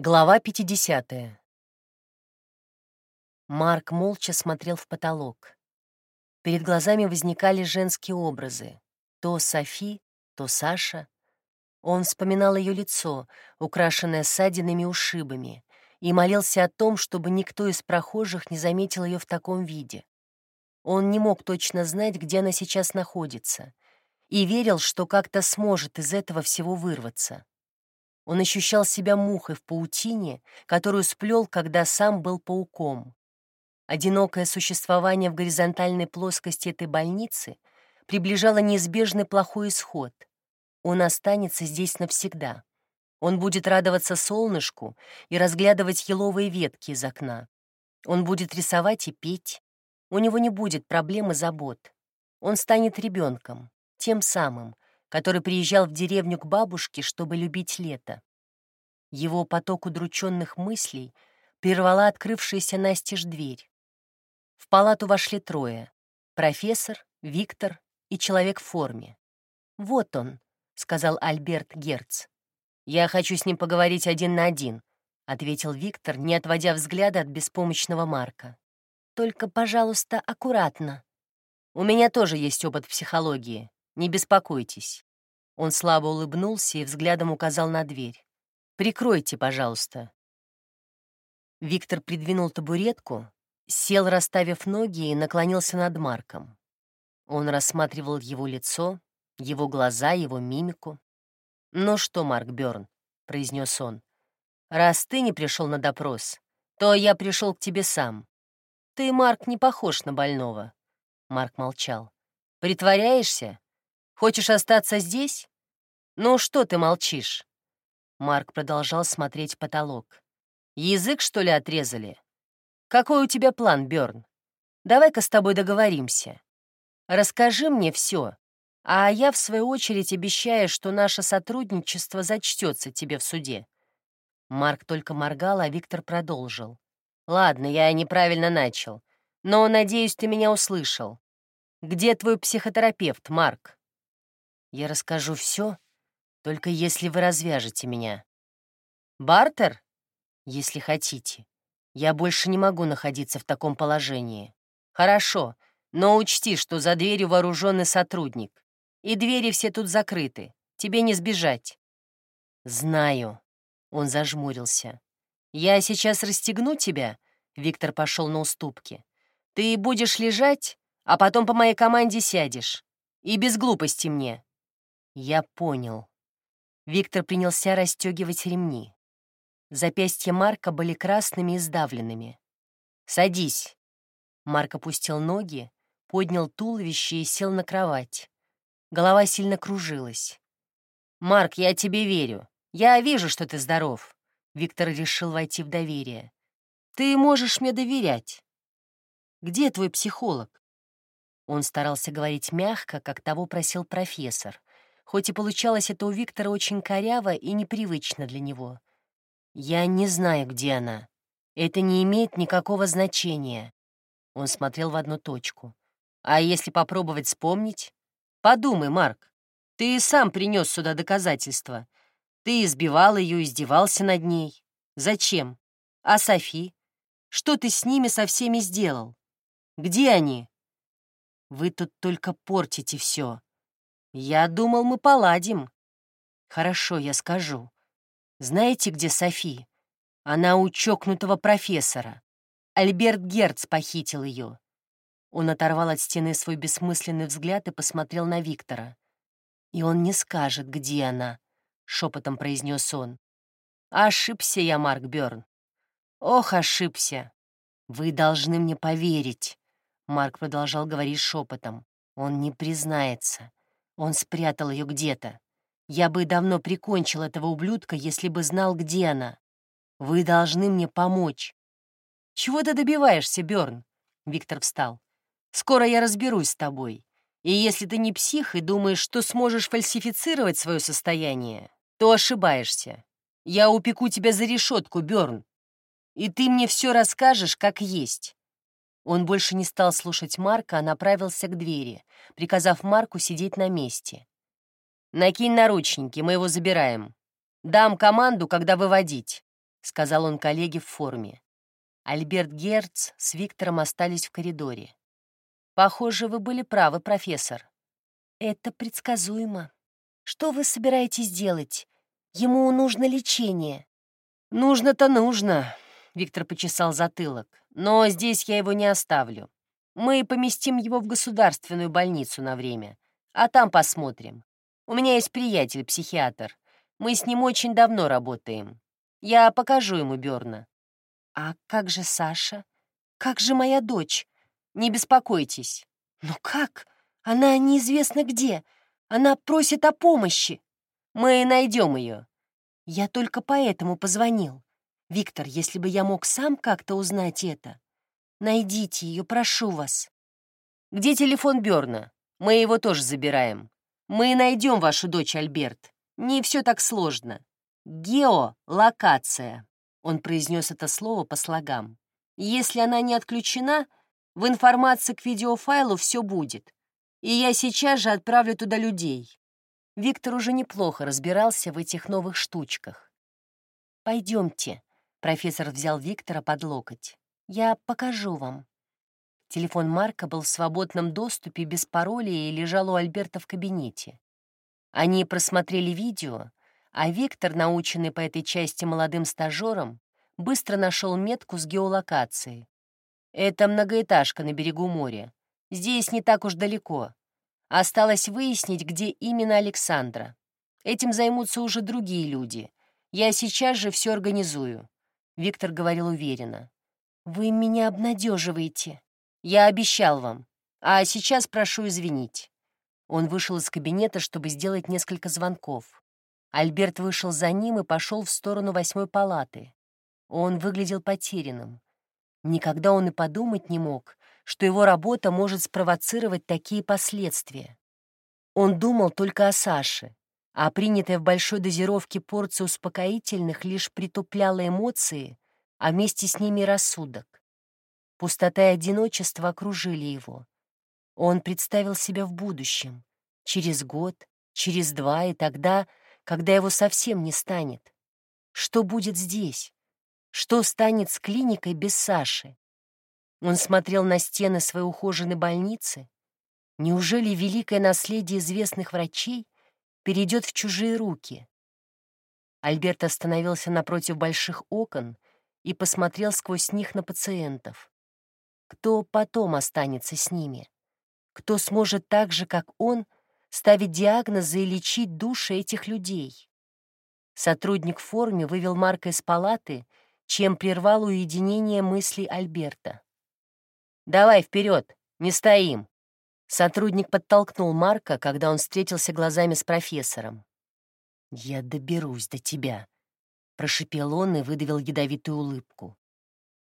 Глава 50. Марк молча смотрел в потолок. Перед глазами возникали женские образы. То Софи, то Саша. Он вспоминал ее лицо, украшенное ссадинами и ушибами, и молился о том, чтобы никто из прохожих не заметил ее в таком виде. Он не мог точно знать, где она сейчас находится, и верил, что как-то сможет из этого всего вырваться. Он ощущал себя мухой в паутине, которую сплел, когда сам был пауком. Одинокое существование в горизонтальной плоскости этой больницы приближало неизбежный плохой исход. Он останется здесь навсегда. Он будет радоваться солнышку и разглядывать еловые ветки из окна. Он будет рисовать и петь. У него не будет проблем и забот. Он станет ребенком, тем самым, который приезжал в деревню к бабушке, чтобы любить лето. Его поток удрученных мыслей прервала открывшаяся настежь дверь. В палату вошли трое — профессор, Виктор и человек в форме. «Вот он», — сказал Альберт Герц. «Я хочу с ним поговорить один на один», — ответил Виктор, не отводя взгляда от беспомощного Марка. «Только, пожалуйста, аккуратно. У меня тоже есть опыт психологии. Не беспокойтесь». Он слабо улыбнулся и взглядом указал на дверь. «Прикройте, пожалуйста». Виктор придвинул табуретку, сел, расставив ноги, и наклонился над Марком. Он рассматривал его лицо, его глаза, его мимику. «Ну что, Марк Бёрн», — произнес он, — «раз ты не пришел на допрос, то я пришел к тебе сам. Ты, Марк, не похож на больного». Марк молчал. «Притворяешься? Хочешь остаться здесь? Ну что ты молчишь?» Марк продолжал смотреть в потолок. «Язык, что ли, отрезали? Какой у тебя план, Бёрн? Давай-ка с тобой договоримся. Расскажи мне все, а я, в свою очередь, обещаю, что наше сотрудничество зачтется тебе в суде». Марк только моргал, а Виктор продолжил. «Ладно, я неправильно начал, но, надеюсь, ты меня услышал. Где твой психотерапевт, Марк?» «Я расскажу все, только если вы развяжете меня. Бартер? Если хотите. Я больше не могу находиться в таком положении. Хорошо, но учти, что за дверью вооруженный сотрудник. И двери все тут закрыты. Тебе не сбежать. Знаю. Он зажмурился. Я сейчас расстегну тебя. Виктор пошел на уступки. Ты будешь лежать, а потом по моей команде сядешь. И без глупости мне. Я понял. Виктор принялся расстегивать ремни. Запястья Марка были красными и сдавленными. «Садись!» Марк опустил ноги, поднял туловище и сел на кровать. Голова сильно кружилась. «Марк, я тебе верю. Я вижу, что ты здоров». Виктор решил войти в доверие. «Ты можешь мне доверять. Где твой психолог?» Он старался говорить мягко, как того просил профессор, хоть и получалось это у Виктора очень коряво и непривычно для него. «Я не знаю, где она. Это не имеет никакого значения». Он смотрел в одну точку. «А если попробовать вспомнить? Подумай, Марк, ты сам принес сюда доказательства. Ты избивал ее, издевался над ней. Зачем? А Софи? Что ты с ними со всеми сделал? Где они? Вы тут только портите все. «Я думал, мы поладим». «Хорошо, я скажу. Знаете, где Софи? Она у чокнутого профессора. Альберт Герц похитил ее». Он оторвал от стены свой бессмысленный взгляд и посмотрел на Виктора. «И он не скажет, где она», — шепотом произнес он. «Ошибся я, Марк Бёрн. Ох, ошибся. Вы должны мне поверить», — Марк продолжал говорить шепотом. «Он не признается. Он спрятал ее где-то. Я бы давно прикончил этого ублюдка, если бы знал, где она. Вы должны мне помочь. Чего ты добиваешься, Бёрн? Виктор встал. Скоро я разберусь с тобой. И если ты не псих и думаешь, что сможешь фальсифицировать свое состояние, то ошибаешься. Я упеку тебя за решетку, Бёрн. И ты мне все расскажешь, как есть. Он больше не стал слушать Марка, а направился к двери, приказав Марку сидеть на месте. «Накинь наручники, мы его забираем. Дам команду, когда выводить». — сказал он коллеге в форме. Альберт Герц с Виктором остались в коридоре. «Похоже, вы были правы, профессор». «Это предсказуемо. Что вы собираетесь делать? Ему нужно лечение». «Нужно-то нужно», — Виктор почесал затылок. «Но здесь я его не оставлю. Мы поместим его в государственную больницу на время, а там посмотрим. У меня есть приятель-психиатр. Мы с ним очень давно работаем. Я покажу ему Бёрна. А как же Саша? Как же моя дочь? Не беспокойтесь. Но как? Она неизвестно где. Она просит о помощи. Мы найдем ее. Я только поэтому позвонил. Виктор, если бы я мог сам как-то узнать это. Найдите ее, прошу вас. Где телефон Берна? Мы его тоже забираем. Мы найдем вашу дочь, Альберт. Не все так сложно. Геолокация. Он произнес это слово по слогам. Если она не отключена, в информации к видеофайлу все будет. И я сейчас же отправлю туда людей. Виктор уже неплохо разбирался в этих новых штучках. Пойдемте, профессор взял Виктора под локоть. «Я покажу вам». Телефон Марка был в свободном доступе без пароля и лежал у Альберта в кабинете. Они просмотрели видео, а Виктор, наученный по этой части молодым стажером, быстро нашел метку с геолокацией. «Это многоэтажка на берегу моря. Здесь не так уж далеко. Осталось выяснить, где именно Александра. Этим займутся уже другие люди. Я сейчас же все организую. Виктор говорил уверенно. Вы меня обнадеживаете. Я обещал вам. А сейчас прошу извинить. Он вышел из кабинета, чтобы сделать несколько звонков. Альберт вышел за ним и пошел в сторону восьмой палаты. Он выглядел потерянным. Никогда он и подумать не мог, что его работа может спровоцировать такие последствия. Он думал только о Саше, а принятая в большой дозировке порция успокоительных лишь притупляла эмоции, а вместе с ними рассудок. Пустота и одиночество окружили его. Он представил себя в будущем, через год, через два и тогда, когда его совсем не станет. Что будет здесь? Что станет с клиникой без Саши? Он смотрел на стены своей ухоженной больницы. Неужели великое наследие известных врачей перейдет в чужие руки? Альберт остановился напротив больших окон и посмотрел сквозь них на пациентов. Кто потом останется с ними? Кто сможет так же, как он, ставить диагнозы и лечить души этих людей? Сотрудник в форме вывел Марка из палаты, чем прервал уединение мыслей Альберта. «Давай вперед, не стоим!» Сотрудник подтолкнул Марка, когда он встретился глазами с профессором. «Я доберусь до тебя», — прошипел он и выдавил ядовитую улыбку.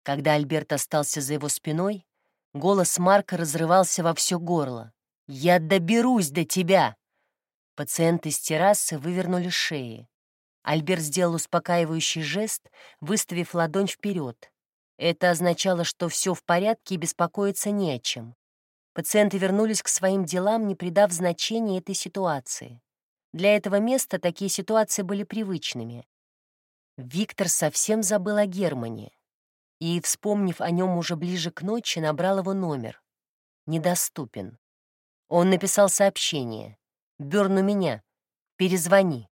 Когда Альберт остался за его спиной, голос Марка разрывался во все горло. «Я доберусь до тебя!» Пациенты с террасы вывернули шеи. Альберт сделал успокаивающий жест, выставив ладонь вперед. Это означало, что все в порядке и беспокоиться не о чем. Пациенты вернулись к своим делам, не придав значения этой ситуации. Для этого места такие ситуации были привычными. Виктор совсем забыл о Германе и, вспомнив о нем уже ближе к ночи, набрал его номер. Недоступен. Он написал сообщение. «Бёрн у меня. Перезвони».